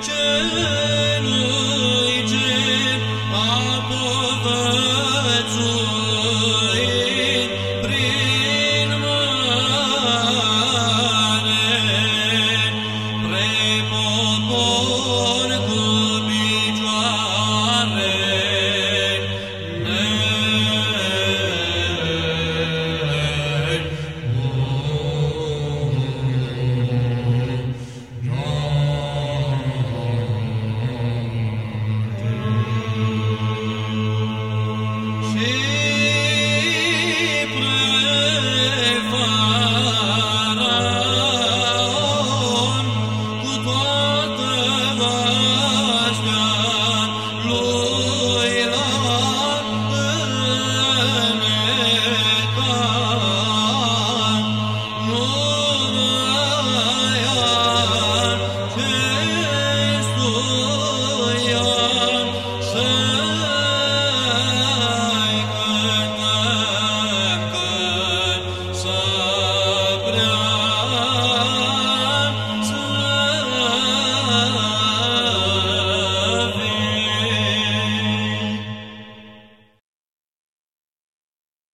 Cel Să